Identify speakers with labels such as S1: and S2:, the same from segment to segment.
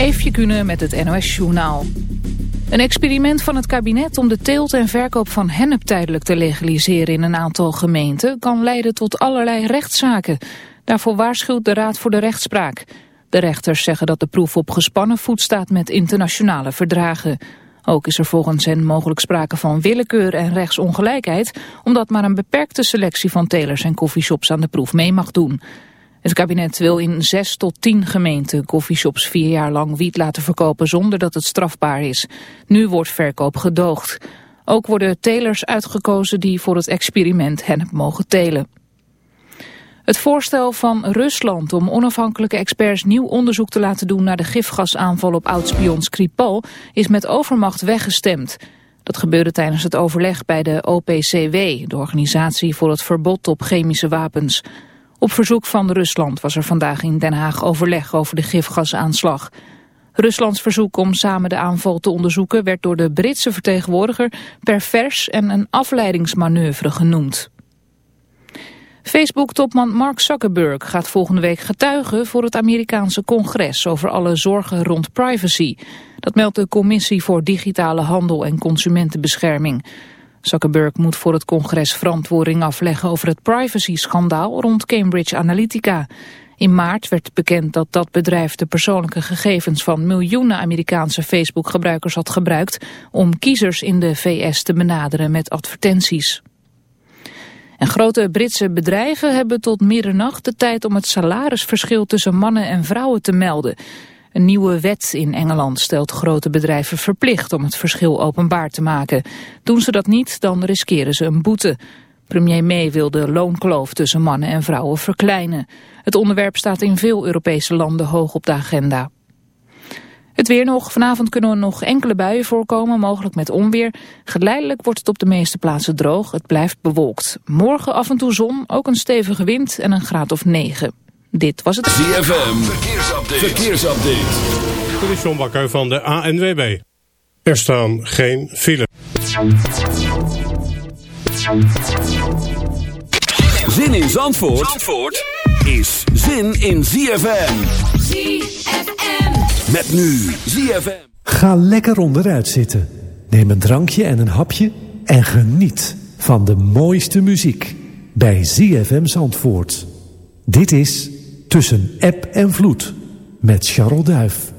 S1: Eefje Kunnen met het NOS-journaal. Een experiment van het kabinet om de teelt en verkoop van hennep tijdelijk te legaliseren in een aantal gemeenten kan leiden tot allerlei rechtszaken. Daarvoor waarschuwt de Raad voor de Rechtspraak. De rechters zeggen dat de proef op gespannen voet staat met internationale verdragen. Ook is er volgens hen mogelijk sprake van willekeur en rechtsongelijkheid, omdat maar een beperkte selectie van telers en koffieshops aan de proef mee mag doen. Het kabinet wil in zes tot tien gemeenten koffieshops vier jaar lang wiet laten verkopen zonder dat het strafbaar is. Nu wordt verkoop gedoogd. Ook worden telers uitgekozen die voor het experiment hennep mogen telen. Het voorstel van Rusland om onafhankelijke experts nieuw onderzoek te laten doen naar de gifgasaanval op oudspion Skripal is met overmacht weggestemd. Dat gebeurde tijdens het overleg bij de OPCW, de organisatie voor het verbod op chemische wapens. Op verzoek van Rusland was er vandaag in Den Haag overleg over de gifgasaanslag. Ruslands verzoek om samen de aanval te onderzoeken werd door de Britse vertegenwoordiger pervers en een afleidingsmanoeuvre genoemd. Facebook-topman Mark Zuckerberg gaat volgende week getuigen voor het Amerikaanse congres over alle zorgen rond privacy. Dat meldt de Commissie voor Digitale Handel en Consumentenbescherming. Zuckerberg moet voor het congres verantwoording afleggen over het privacy-schandaal rond Cambridge Analytica. In maart werd bekend dat dat bedrijf de persoonlijke gegevens van miljoenen Amerikaanse Facebook-gebruikers had gebruikt om kiezers in de VS te benaderen met advertenties. En grote Britse bedrijven hebben tot middernacht de tijd om het salarisverschil tussen mannen en vrouwen te melden. Een nieuwe wet in Engeland stelt grote bedrijven verplicht om het verschil openbaar te maken. Doen ze dat niet, dan riskeren ze een boete. Premier May wil de loonkloof tussen mannen en vrouwen verkleinen. Het onderwerp staat in veel Europese landen hoog op de agenda. Het weer nog. Vanavond kunnen er nog enkele buien voorkomen, mogelijk met onweer. Geleidelijk wordt het op de meeste plaatsen droog. Het blijft bewolkt. Morgen af en toe zon, ook een stevige wind en een graad of 9. Dit was het...
S2: ZFM, verkeersupdate. verkeersupdate.
S3: Dit is John Bakker van de ANWB. Er staan geen file.
S2: Zin in Zandvoort, Zandvoort is zin in ZFM.
S4: ZFM.
S2: Met nu ZFM.
S5: Ga lekker onderuit zitten. Neem een drankje en een hapje en geniet van de mooiste muziek bij ZFM Zandvoort. Dit is Tussen App en Vloed met Charles Duif.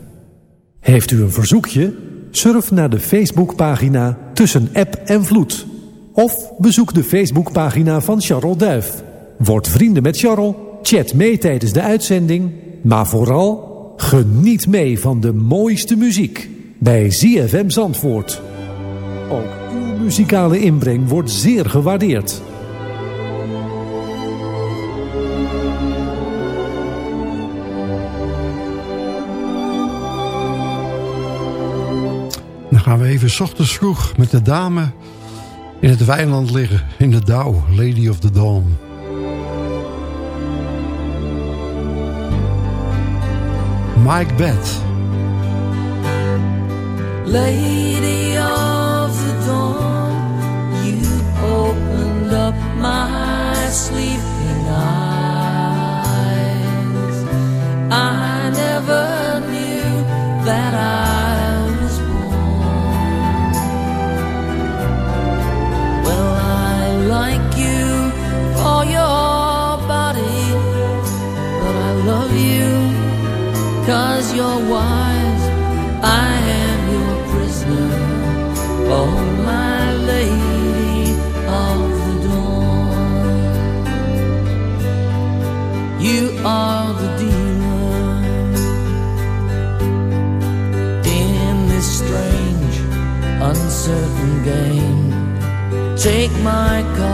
S5: Heeft u een verzoekje? Surf naar de Facebookpagina Tussen App en Vloed. Of bezoek de Facebookpagina van Charles Duif. Word vrienden met Charles, chat mee tijdens de uitzending... maar vooral geniet mee van de mooiste muziek bij ZFM Zandvoort. Ook uw muzikale inbreng wordt zeer gewaardeerd...
S6: gaan we even s ochtends vroeg met de dame in het weiland liggen. In de dauw, Lady of the Dawn. Mike Bett.
S7: Lady of the dawn, you opened up my sleeping eyes. I never knew that I my cards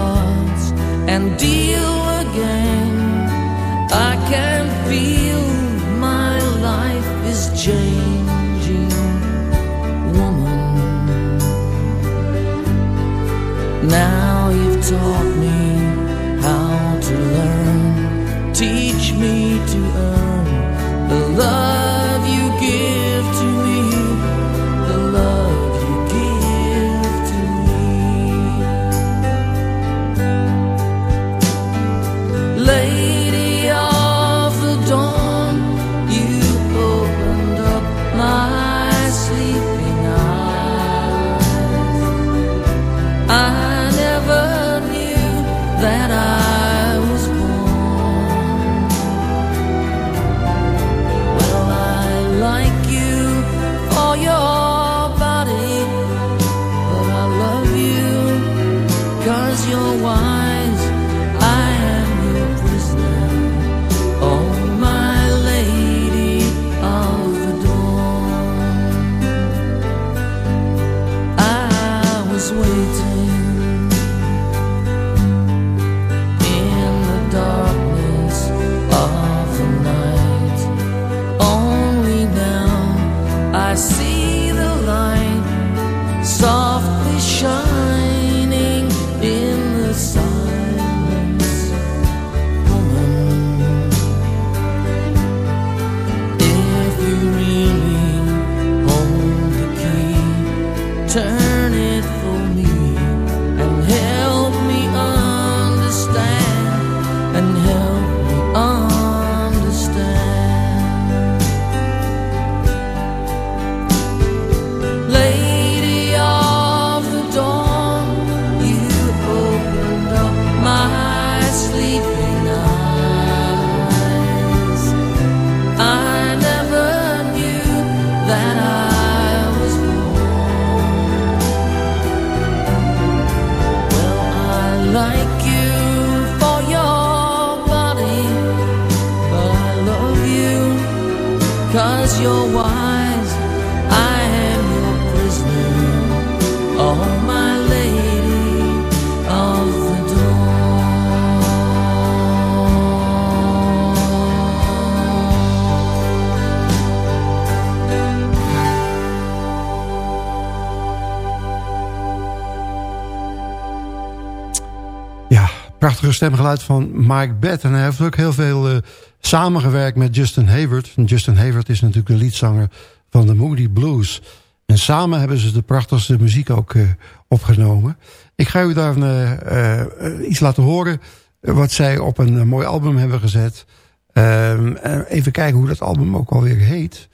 S8: prachtige stemgeluid van Mike Bett. En hij heeft ook heel veel uh, samengewerkt met Justin Hayward. Justin Hayward is natuurlijk de leadzanger van de Moody Blues. En samen hebben ze de prachtigste muziek ook uh, opgenomen. Ik ga u daar uh, iets laten horen wat zij op een mooi album hebben gezet. Ehm, even kijken hoe dat album ook alweer heet.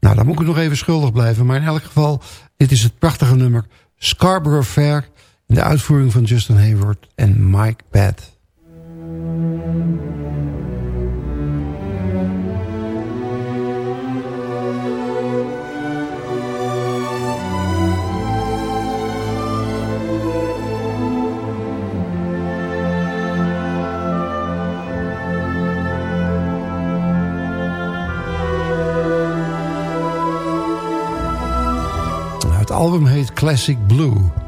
S8: Nou, dan moet ik nog even schuldig blijven. Maar in elk geval, dit is het prachtige nummer Scarborough Fair... in de uitvoering van Justin Hayward en Mike Bad. Het album heet Classic Blue.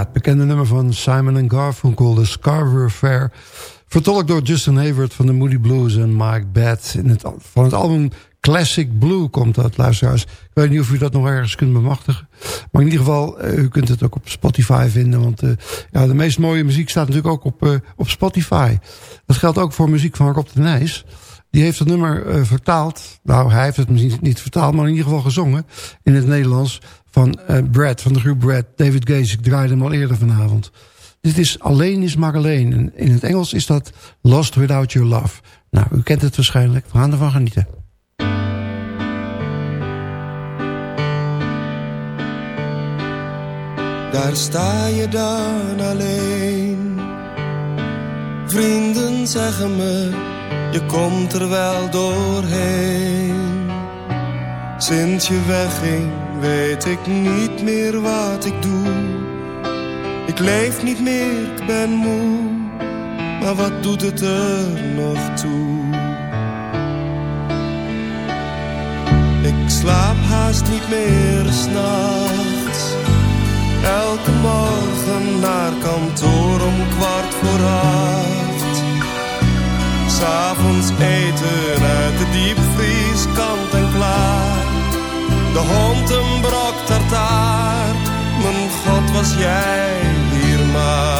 S6: Het bekende nummer van Simon Garfunkel, de Scarborough Fair. Vertolkt door Justin Hayward van de Moody Blues en Mike Batt. In het, van het album Classic Blue komt dat, luisteraars. Ik weet niet of u dat nog ergens kunt bemachtigen. Maar in ieder geval, uh, u kunt het ook op Spotify vinden. Want uh, ja, de meest mooie muziek staat natuurlijk ook op, uh, op Spotify. Dat geldt ook voor muziek van Rob de Nijs. Die heeft het nummer vertaald. Nou, hij heeft het misschien niet vertaald, maar in ieder geval gezongen. In het Nederlands van Brad, van de groep Brad. David Gaze, ik draaide hem al eerder vanavond. Dit is Alleen is maar alleen. in het Engels is dat Lost Without Your Love. Nou, u kent het waarschijnlijk. We gaan ervan genieten.
S4: Daar sta je dan alleen. Vrienden zeggen me, je komt er wel doorheen. Sinds je wegging, weet ik niet meer wat ik doe. Ik leef niet meer, ik ben moe. Maar wat doet het er nog toe? Ik slaap haast niet meer s'nachts Elke morgen naar kantoor om kwart voor acht. S'avonds eten uit de diepvries kant en klaar. De hond Mijn god was jij hier maar.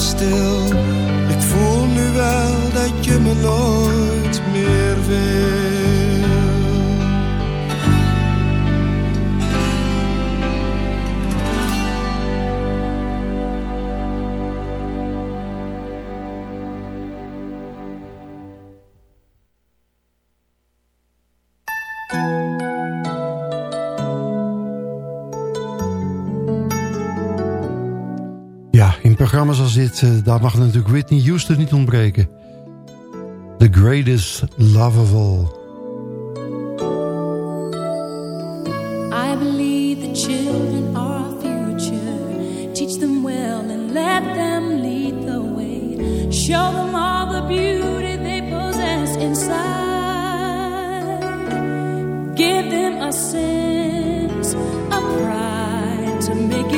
S4: Stil. Ik voel nu wel dat je me nooit
S6: uh, daar mag natuurlijk Whitney Houston niet ontbreken. The greatest love of all.
S9: I believe the children are our future. Teach them well and let them lead the way. Show them all the beauty they possess inside. Give them a sense of pride to make it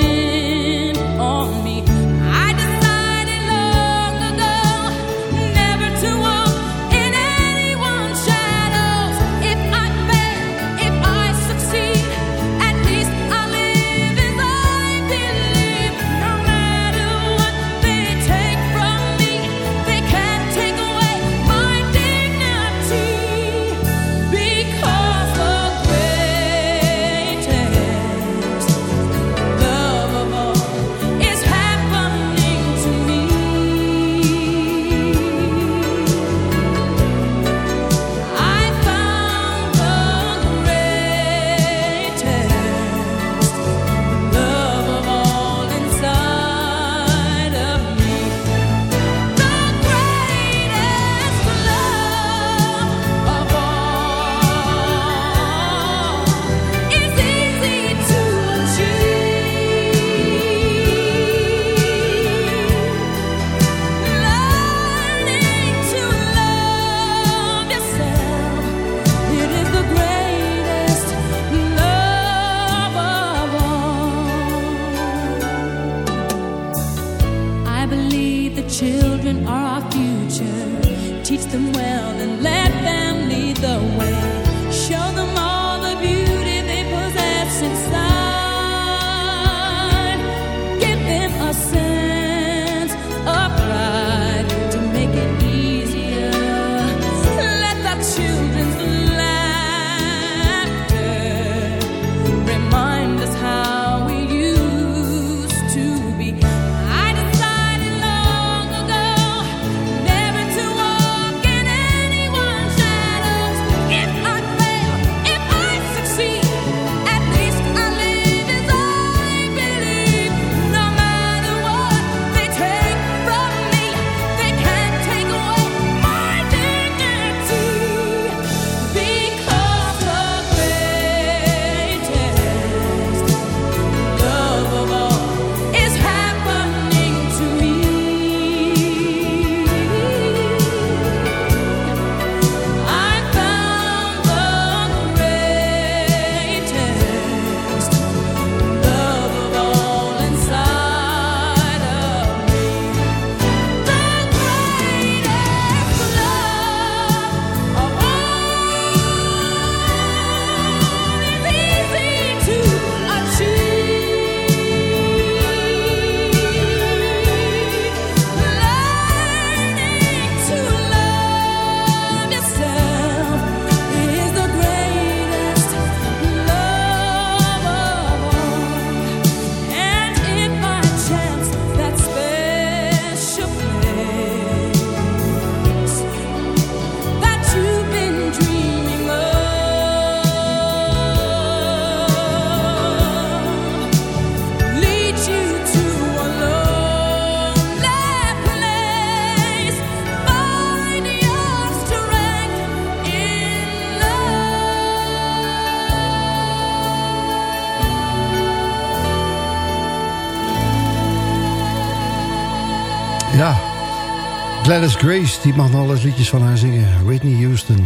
S6: Gladys Grace, die mag nog eens liedjes van haar zingen. Whitney Houston.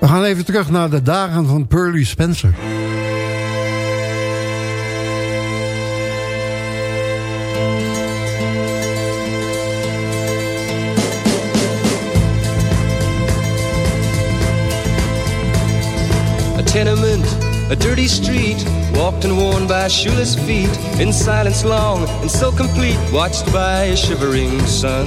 S6: We gaan even terug naar de dagen van Pearly Spencer.
S10: A tenement, a dirty street, walked and worn by shoeless feet, in silence long and so complete, watched by a shivering sun.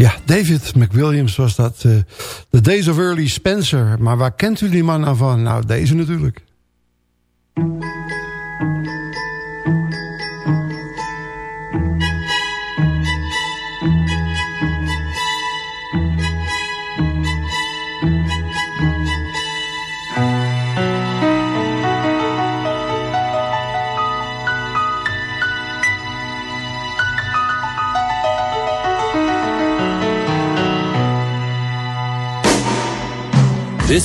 S6: Ja, David McWilliams was dat. eh The Days of Early Spencer. Maar waar kent u die man nou van? Nou, deze natuurlijk.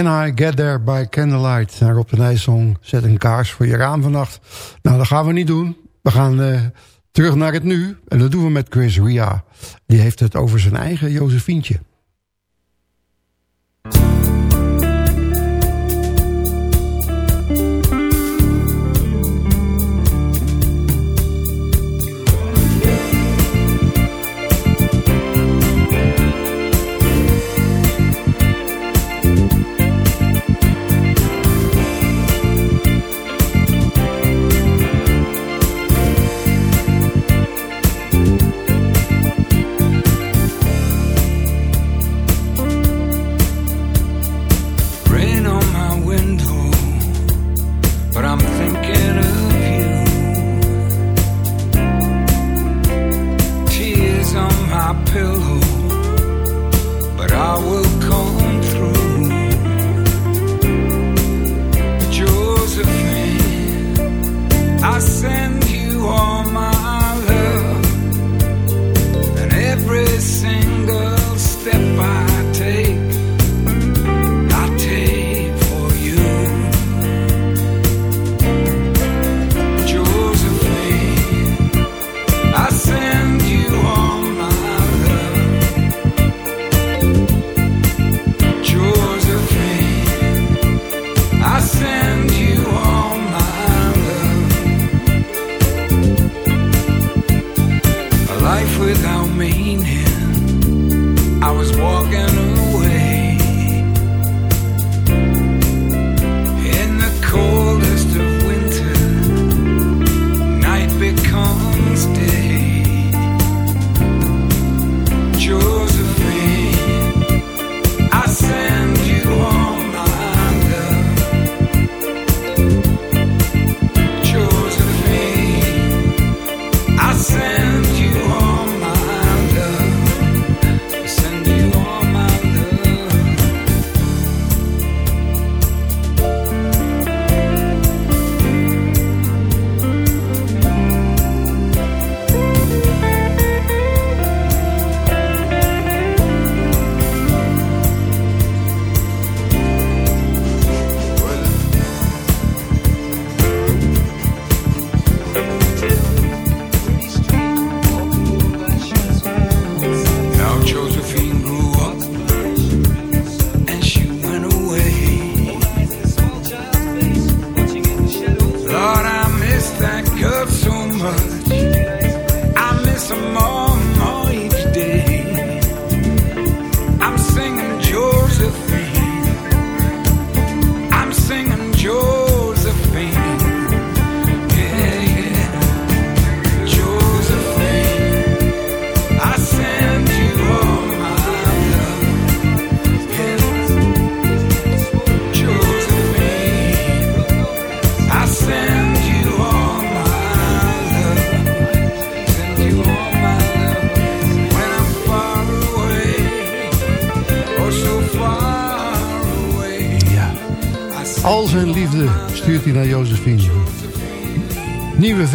S11: Can I Get There by Candlelight? Naar Rob de Nijsong, zet een kaars voor je raam vannacht. Nou, dat gaan we niet doen. We gaan uh, terug naar het nu. En dat doen we met Chris Ria. Die heeft het over zijn eigen Josefientje.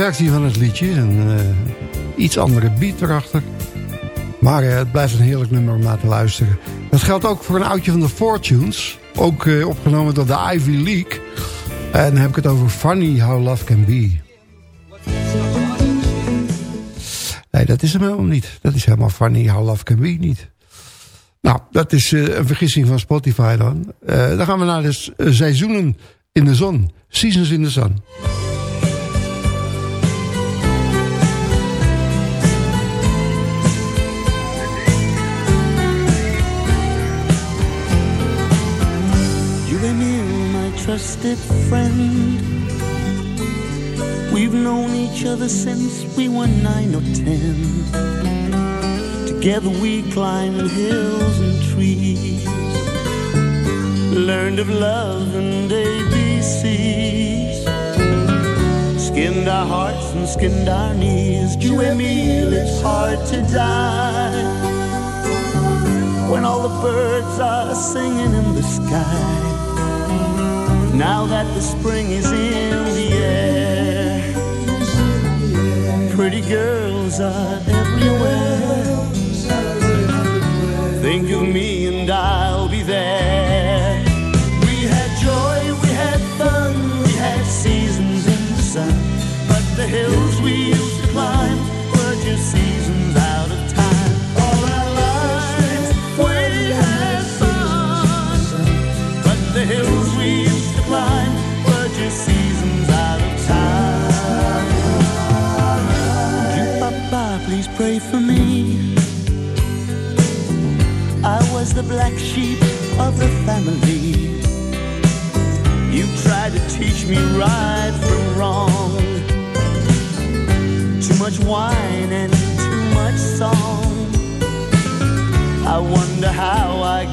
S6: Versie van het liedje. Een uh, iets andere beat erachter. Maar uh, het blijft een heerlijk nummer om naar te luisteren. Dat geldt ook voor een oudje van de Fortunes. Ook uh, opgenomen door de Ivy League. En dan heb ik het over Funny How Love Can Be. Nee, dat is hem helemaal niet. Dat is helemaal Funny How Love Can Be niet. Nou, dat is een vergissing van Spotify dan. Dan gaan we naar de seizoenen in de zon. Seasons in the Sun.
S12: Trusted friend. We've known each other since we were nine or ten. Together we climbed hills and trees, learned of love and ABCs, skinned our hearts and skinned our knees. You and me, it's hard to die when all the birds are singing in the sky. Now that the spring is in the air, pretty girls are everywhere. Think of me and I'll the black sheep of the family. You tried to teach me right from wrong. Too much wine and too much song. I wonder how I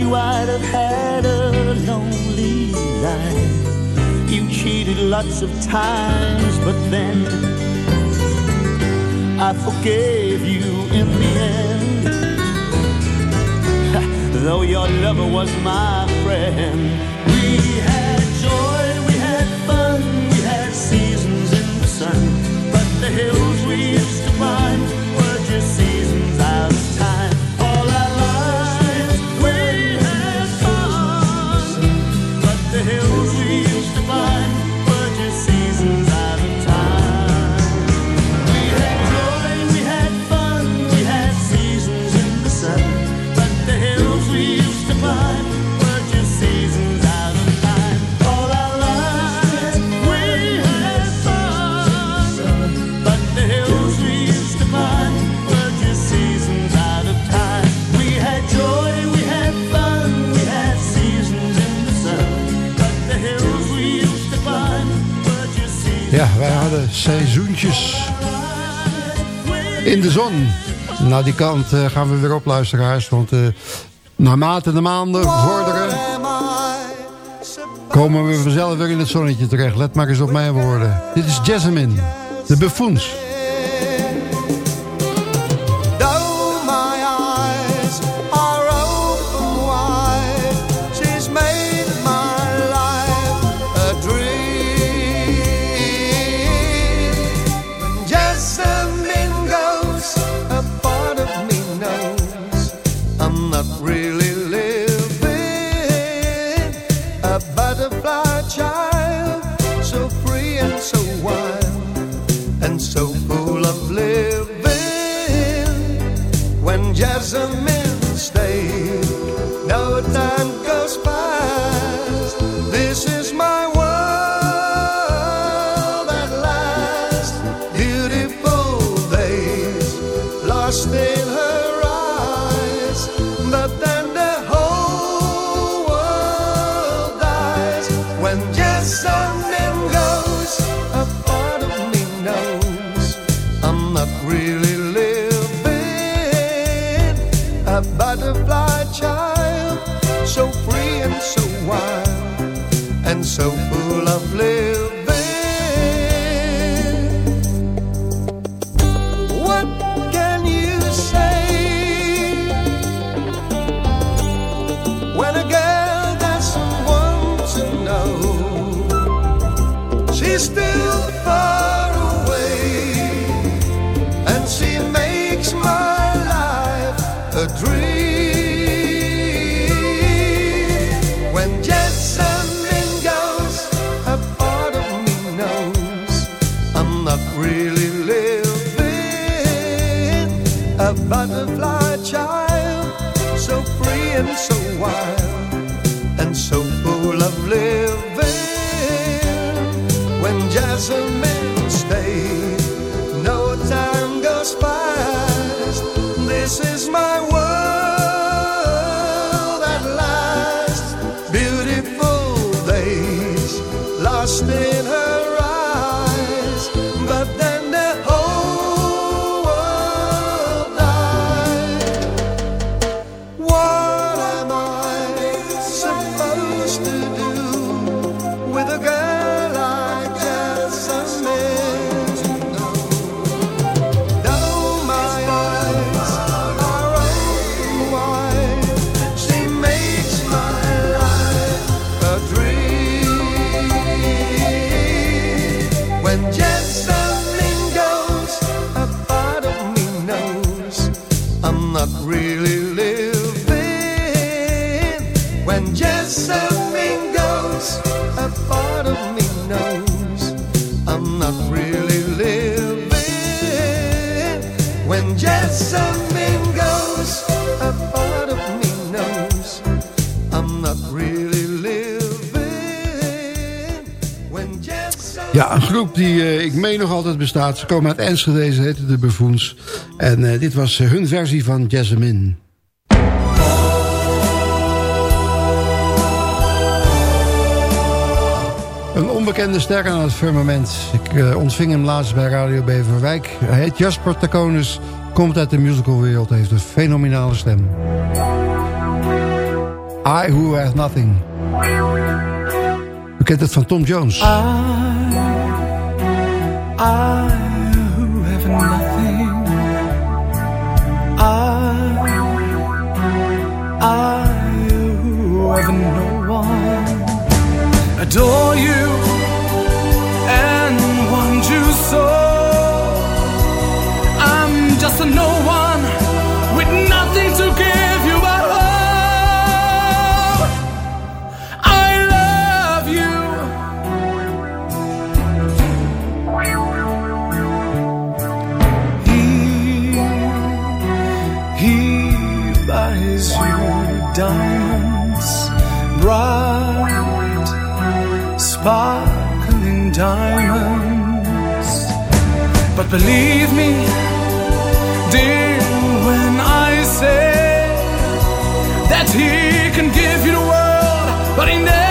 S12: you, I'd have had a lonely life. You cheated lots of times, but then I forgave you in the end. Though your lover was my friend,
S6: seizoentjes in de zon. Naar die kant eh, gaan we weer op, luisteraars. Want eh, naarmate de maanden vorderen... komen we vanzelf weer in het zonnetje terecht. Let maar eens op mijn woorden. Dit is Jasmine, de buffoons. lovely. groep die eh, ik meen nog altijd bestaat. Ze komen uit Enschede, ze heten de Buffoons. En eh, dit was eh, hun versie van Jasmine. Een onbekende ster aan het firmament. Ik ontving hem laatst bij Radio Beverwijk. Hij heet Jasper Taconis, komt uit de musicalwereld, heeft een fenomenale stem. I Who Have Nothing. U kent het van Tom Jones.
S13: I sparkling diamonds. But believe me, dear, when I say that He can give you the world, but He never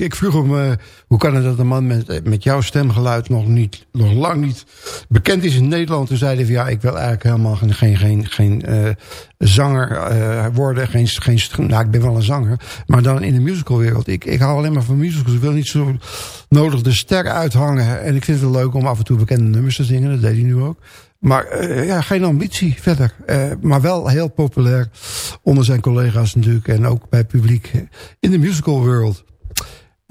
S6: ik, vroeg hem, eh, hoe kan het dat een man met, met jouw stemgeluid nog, niet, nog lang niet bekend is in Nederland? Toen zei hij van ja, ik wil eigenlijk helemaal geen, geen, geen, uh, zanger uh, worden. Geen, geen, nou, ik ben wel een zanger, maar dan in de musicalwereld. Ik, ik hou alleen maar van musicals. Ik wil niet zo nodig de ster uithangen. En ik vind het leuk om af en toe bekende nummers te zingen. Dat deed hij nu ook. Maar ja, geen ambitie verder. Maar wel heel populair onder zijn collega's natuurlijk. En ook bij het publiek in de musical world.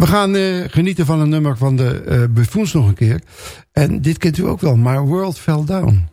S6: We gaan uh, genieten van een nummer van de uh, Buffoons nog een keer. En dit kent u ook wel. My World Fell Down.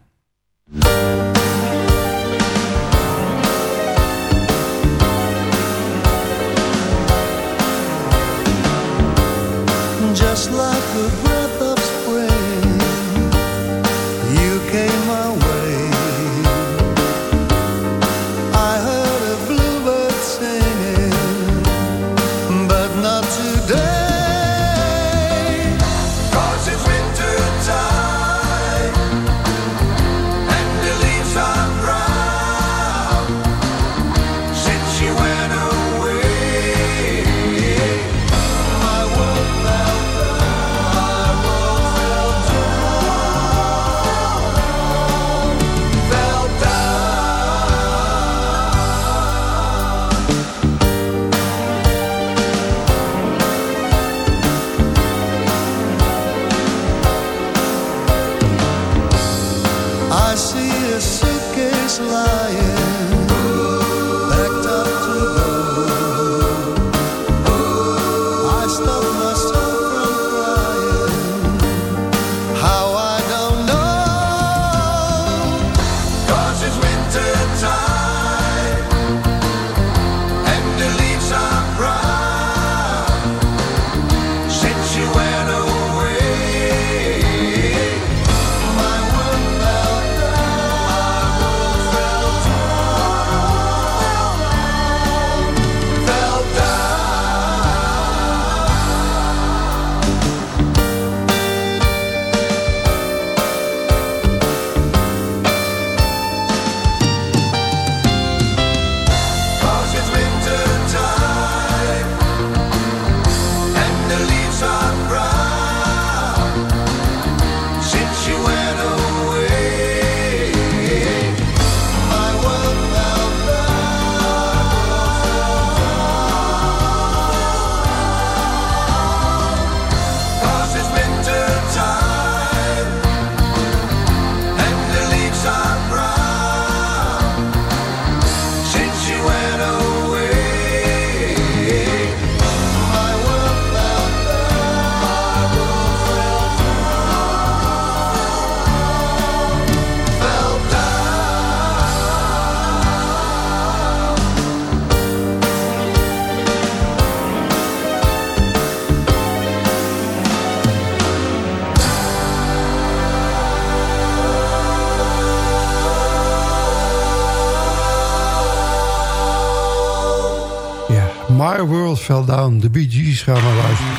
S14: My
S4: World Fell Down.
S6: De Bee Gees gaan we luisteren.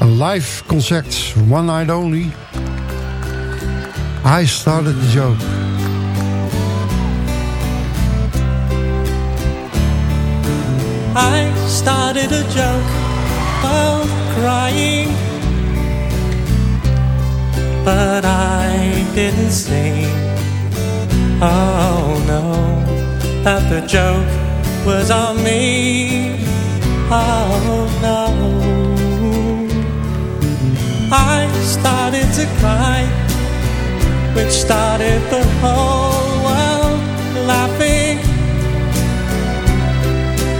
S6: Een live concert, one night only. I started the joke.
S15: I started a joke while crying, but I didn't sing. Oh no, that the joke was on me. I started to cry, which started the whole world laughing.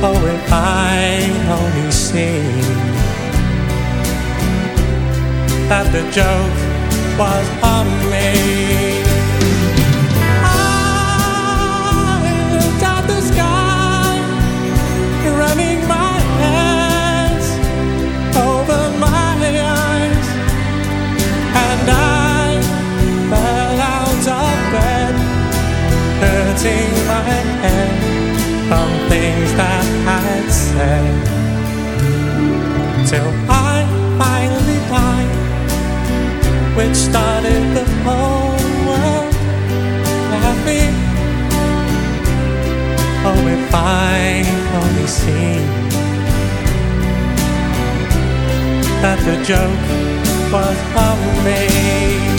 S15: Oh, if I only seen that the joke was on me. Hurting my head from things that I'd said till I finally died, which started the whole world laughing. Oh, if I only seen that the joke was on me.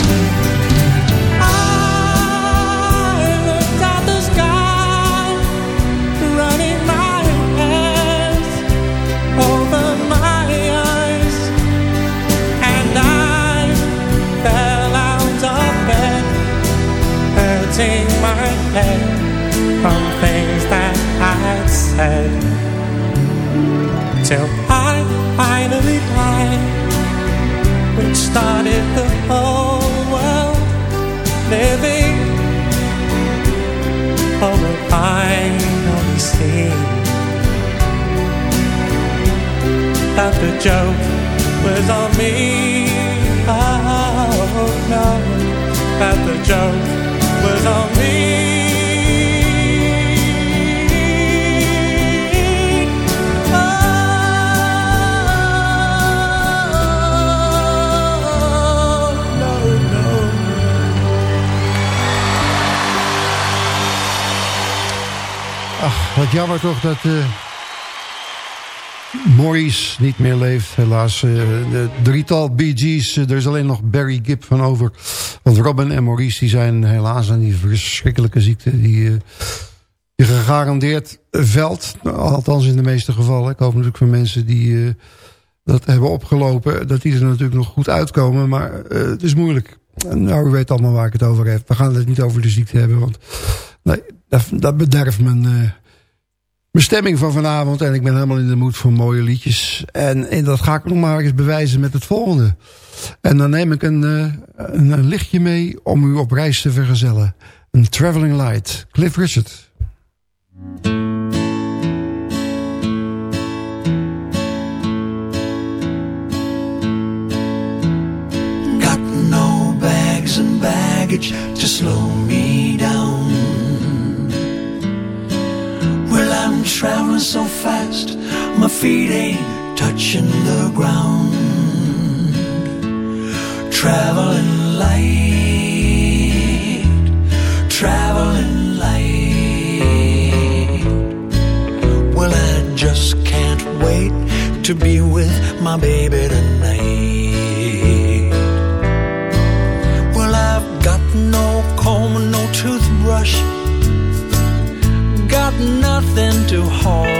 S6: Jammer toch dat Maurice niet meer leeft, helaas. eh, de drietal Bee Gees, eh, er is alleen nog Barry Gibb van over. Want Robin en Maurice die zijn helaas aan die verschrikkelijke ziekte... die, die gegarandeerd veld, althans in de meeste gevallen. Ik hoop natuurlijk voor mensen die dat hebben opgelopen... dat die er natuurlijk nog goed uitkomen, maar het is moeilijk. Nou, u weet allemaal waar ik het over heb. We gaan het niet over de ziekte hebben, want nee, dat, bederft mijn, mijn stemming van vanavond. En ik ben helemaal in de moed voor mooie liedjes. En, en dat ga ik nog maar eens bewijzen met het volgende. En dan neem ik een, eh, een, lichtje mee om u op reis te vergezellen. Een Traveling Light. Cliff Richard.
S16: Got no bags and baggage slow feet ain't touching the ground. Traveling light, traveling light. Well, I just can't wait to be with my baby tonight. Well, I've got no comb no toothbrush. Got nothing to haul.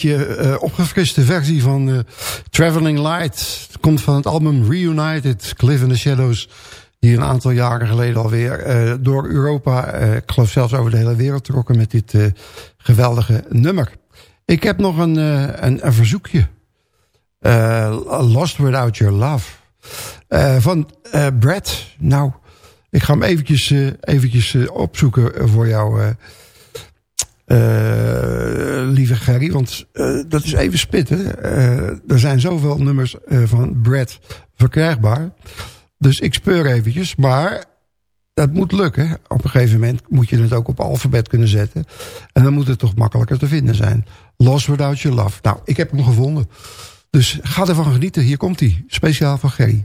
S6: Beetje eh, opgefriste versie van eh, Traveling Light. Het komt van het album Reunited, Cliff in the Shadows. Die een aantal jaren geleden alweer eh, door Europa, ik geloof zelfs over de hele wereld trokken met dit geweldige nummer. Ik heb nog een, uh, een, een, verzoekje. Uh, Lost Without Your Love. Uh, van Brad. Nou, ik ga hem eventjes, eventjes opzoeken voor jou, lieve Gerry. Want dat is even spitten. er zijn zoveel nummers van Brad verkrijgbaar. Dus ik speur eventjes. Maar dat moet lukken. Op een gegeven moment moet je het ook op alfabet kunnen zetten. En dan moet het toch makkelijker te vinden zijn. Lost Without Your Love. Nou, ik heb hem gevonden. Dus ga ervan genieten. Hier komt hij. Speciaal van Gerry.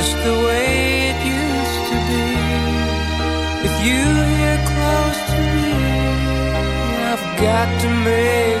S9: Just the way it used to be. With you here close to me, I've got to make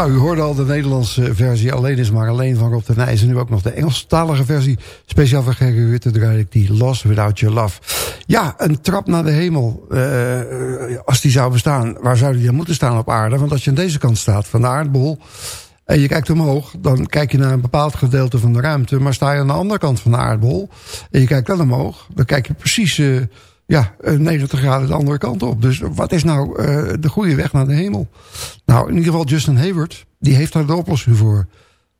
S6: Nou, u hoorde al de Nederlandse versie. Alleen is maar alleen van Rob de Nijs. En nu ook nog de Engelstalige versie. Speciaal voor Gerry Rutte draai ik die Lost Without Your Love. Ja, een trap naar de hemel. Eh, als die zou bestaan, waar zou die dan moeten staan op aarde? Want als je aan deze kant staat van de aardbol... en je kijkt omhoog, dan kijk je naar een bepaald gedeelte van de ruimte. Maar sta je aan de andere kant van de aardbol... en je kijkt dan omhoog, dan kijk je precies... eh, ja, eh, 90 graden de andere kant op. Dus wat is nou eh, de goede weg naar de hemel? Nou, in ieder geval Justin Hayward, die heeft daar de oplossing voor.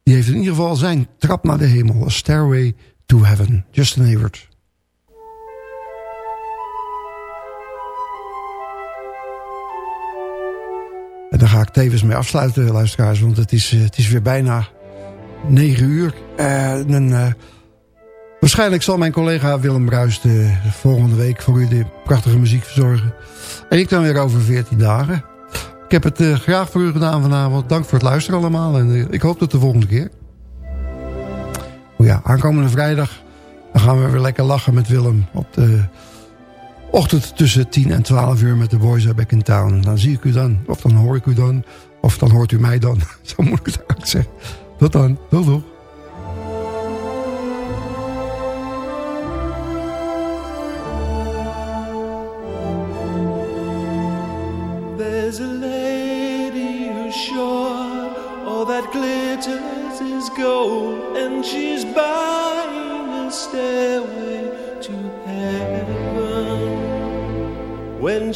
S6: Die heeft in ieder geval zijn trap naar de hemel. A Stairway to Heaven. Justin Hayward. En daar ga ik tevens mee afsluiten, luisteraars. Want het is, eh, het is weer bijna 9 uur. Eh, en, eh, waarschijnlijk zal mijn collega Willem Bruis de volgende week voor u de prachtige muziek verzorgen. En ik dan weer over 14 dagen. Ik heb het eh, graag voor u gedaan vanavond. Dank voor het luisteren allemaal. En eh, ik hoop tot de volgende keer. O ja, aankomende vrijdag. Dan gaan we weer lekker lachen met Willem. Op de ochtend tussen 10 en 12 uur met de Boys Are Back in Town. Dan zie ik u dan. Of dan hoor ik u dan. Of dan hoort u mij dan. Zo moet ik het ook zeggen. Tot dan. Doei doei.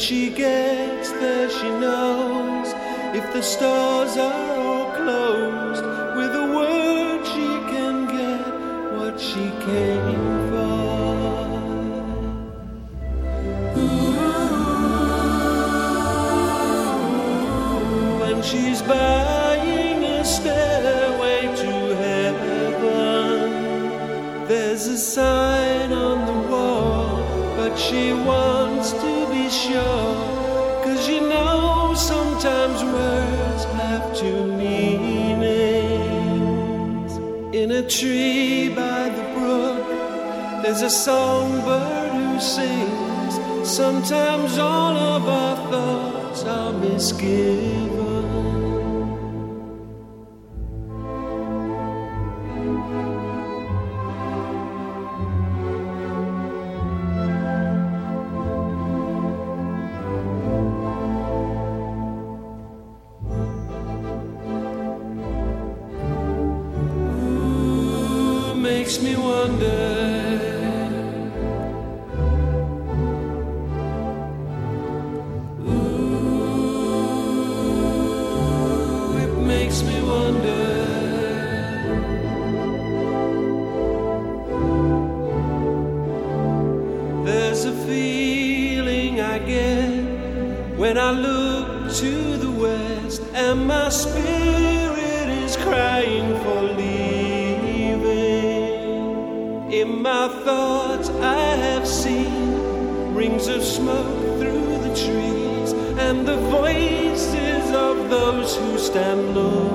S8: she gets there, she knows if the stars are. makes me stand look.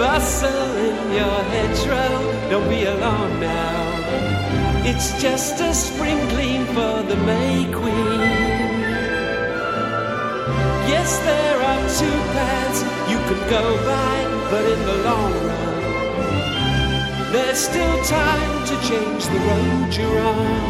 S8: bustle in your hedgerow. Don't be alarmed now. It's just a spring for the May Queen. Yes, there are two paths you can go by, but in the long run. There's still time to change the road you're on.